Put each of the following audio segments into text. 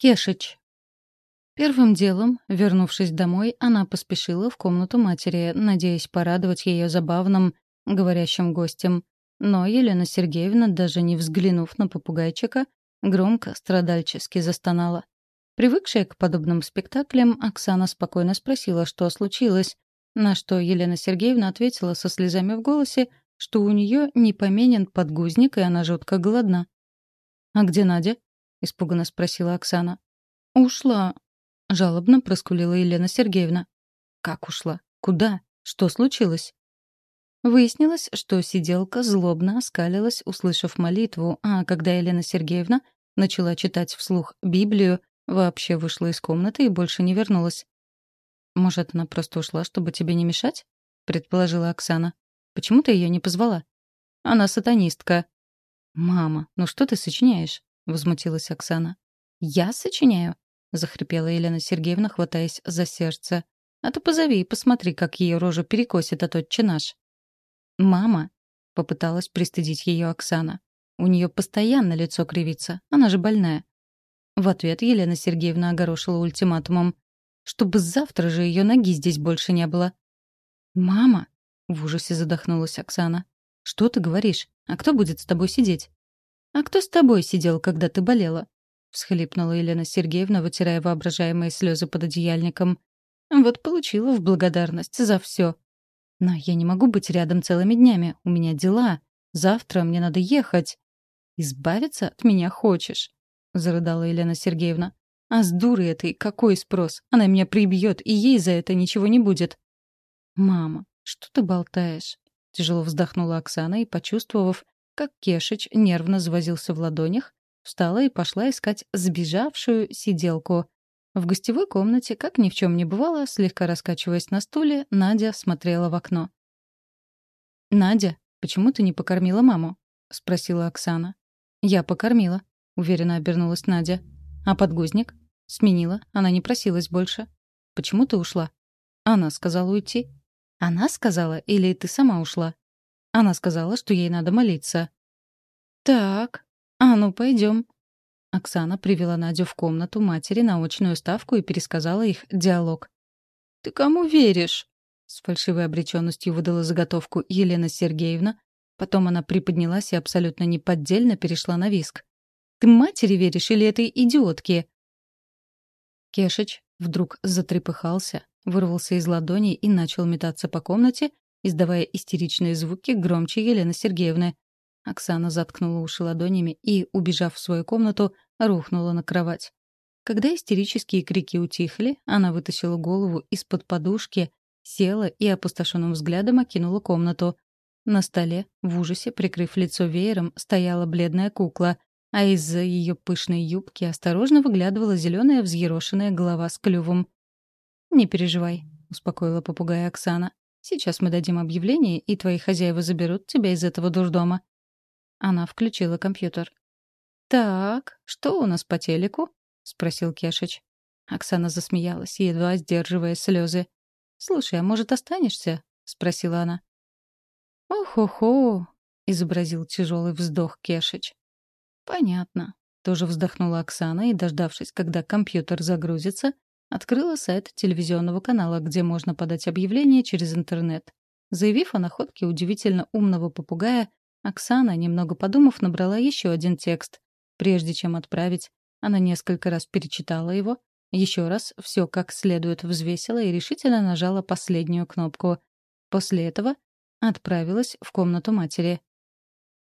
Кешич. Первым делом, вернувшись домой, она поспешила в комнату матери, надеясь порадовать ее забавным, говорящим гостем. Но Елена Сергеевна, даже не взглянув на попугайчика, громко, страдальчески застонала. Привыкшая к подобным спектаклям, Оксана спокойно спросила, что случилось, на что Елена Сергеевна ответила со слезами в голосе, что у нее не поменен подгузник, и она жутко голодна. «А где Надя?» — испуганно спросила Оксана. «Ушла», — жалобно проскулила Елена Сергеевна. «Как ушла? Куда? Что случилось?» Выяснилось, что сиделка злобно оскалилась, услышав молитву, а когда Елена Сергеевна начала читать вслух Библию, вообще вышла из комнаты и больше не вернулась. «Может, она просто ушла, чтобы тебе не мешать?» — предположила Оксана. «Почему ты ее не позвала?» «Она сатанистка». «Мама, ну что ты сочиняешь?» — возмутилась Оксана. «Я сочиняю?» — захрипела Елена Сергеевна, хватаясь за сердце. «А то позови и посмотри, как ее рожа перекосит от отче наш». «Мама!» — попыталась пристыдить ее Оксана. «У нее постоянно лицо кривится. Она же больная». В ответ Елена Сергеевна огорошила ультиматумом. «Чтобы завтра же ее ноги здесь больше не было». «Мама!» — в ужасе задохнулась Оксана. «Что ты говоришь? А кто будет с тобой сидеть?» «А кто с тобой сидел, когда ты болела?» — всхлипнула Елена Сергеевна, вытирая воображаемые слезы под одеяльником. «Вот получила в благодарность за все. Но я не могу быть рядом целыми днями. У меня дела. Завтра мне надо ехать. Избавиться от меня хочешь?» — зарыдала Елена Сергеевна. «А с дурой этой какой спрос? Она меня прибьет, и ей за это ничего не будет». «Мама, что ты болтаешь?» — тяжело вздохнула Оксана и, почувствовав, как Кешич нервно завозился в ладонях, встала и пошла искать сбежавшую сиделку. В гостевой комнате, как ни в чем не бывало, слегка раскачиваясь на стуле, Надя смотрела в окно. «Надя, почему ты не покормила маму?» — спросила Оксана. «Я покормила», — уверенно обернулась Надя. «А подгузник?» «Сменила. Она не просилась больше». «Почему ты ушла?» «Она сказала уйти». «Она сказала, или ты сама ушла?» Она сказала, что ей надо молиться. «Так, а ну пойдем. Оксана привела Надю в комнату матери на очную ставку и пересказала их диалог. «Ты кому веришь?» С фальшивой обреченностью выдала заготовку Елена Сергеевна. Потом она приподнялась и абсолютно неподдельно перешла на виск. «Ты матери веришь или этой идиотке?» Кешич вдруг затрепыхался, вырвался из ладони и начал метаться по комнате, издавая истеричные звуки громче Елены Сергеевны. Оксана заткнула уши ладонями и, убежав в свою комнату, рухнула на кровать. Когда истерические крики утихли, она вытащила голову из-под подушки, села и опустошенным взглядом окинула комнату. На столе, в ужасе, прикрыв лицо веером, стояла бледная кукла, а из-за ее пышной юбки осторожно выглядывала зеленая взъерошенная голова с клювом. «Не переживай», — успокоила попугая Оксана. «Сейчас мы дадим объявление, и твои хозяева заберут тебя из этого дурдома». Она включила компьютер. «Так, что у нас по телеку?» — спросил Кешич. Оксана засмеялась, едва сдерживая слезы. «Слушай, а может, останешься?» — спросила она. «Ох-хо-хо!» — изобразил тяжелый вздох Кешич. «Понятно». Тоже вздохнула Оксана и, дождавшись, когда компьютер загрузится, открыла сайт телевизионного канала, где можно подать объявление через интернет. Заявив о находке удивительно умного попугая, Оксана, немного подумав, набрала еще один текст. Прежде чем отправить, она несколько раз перечитала его, еще раз все как следует взвесила и решительно нажала последнюю кнопку. После этого отправилась в комнату матери.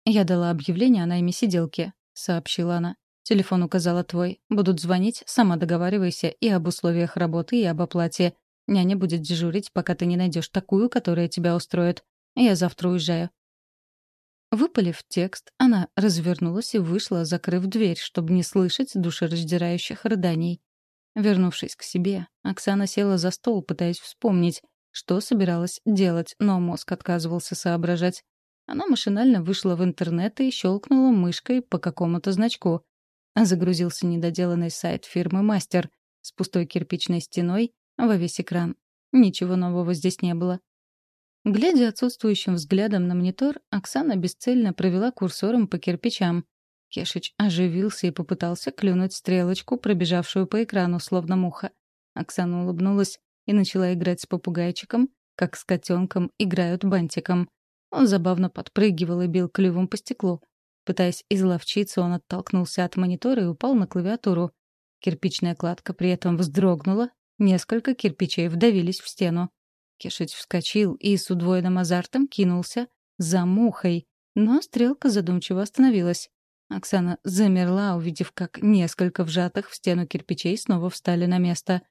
«Я дала объявление о найме сиделки», — сообщила она. «Телефон указала твой. Будут звонить, сама договаривайся и об условиях работы, и об оплате. Няня будет дежурить, пока ты не найдешь такую, которая тебя устроит. Я завтра уезжаю. Выпалив текст, она развернулась и вышла, закрыв дверь, чтобы не слышать душераздирающих рыданий. Вернувшись к себе, Оксана села за стол, пытаясь вспомнить, что собиралась делать, но мозг отказывался соображать. Она машинально вышла в интернет и щелкнула мышкой по какому-то значку. Загрузился недоделанный сайт фирмы «Мастер» с пустой кирпичной стеной во весь экран. Ничего нового здесь не было. Глядя отсутствующим взглядом на монитор, Оксана бесцельно провела курсором по кирпичам. Кешич оживился и попытался клюнуть стрелочку, пробежавшую по экрану, словно муха. Оксана улыбнулась и начала играть с попугайчиком, как с котенком играют бантиком. Он забавно подпрыгивал и бил клювом по стеклу. Пытаясь изловчиться, он оттолкнулся от монитора и упал на клавиатуру. Кирпичная кладка при этом вздрогнула, несколько кирпичей вдавились в стену. Кешич вскочил и с удвоенным азартом кинулся за мухой, но стрелка задумчиво остановилась. Оксана замерла, увидев, как несколько вжатых в стену кирпичей снова встали на место.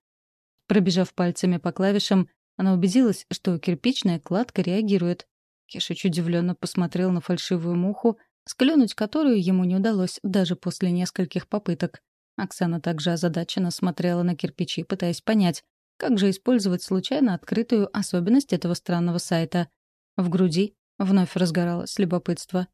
Пробежав пальцами по клавишам, она убедилась, что кирпичная кладка реагирует. Кешич удивленно посмотрел на фальшивую муху, склюнуть которую ему не удалось даже после нескольких попыток. Оксана также озадаченно смотрела на кирпичи, пытаясь понять, как же использовать случайно открытую особенность этого странного сайта. В груди вновь разгоралось любопытство.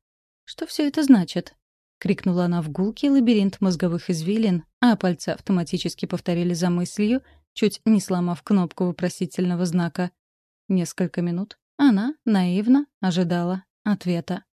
Что все это значит? крикнула она в гулкий лабиринт мозговых извилин, а пальцы автоматически повторили за мыслью, чуть не сломав кнопку вопросительного знака. Несколько минут она наивно ожидала ответа.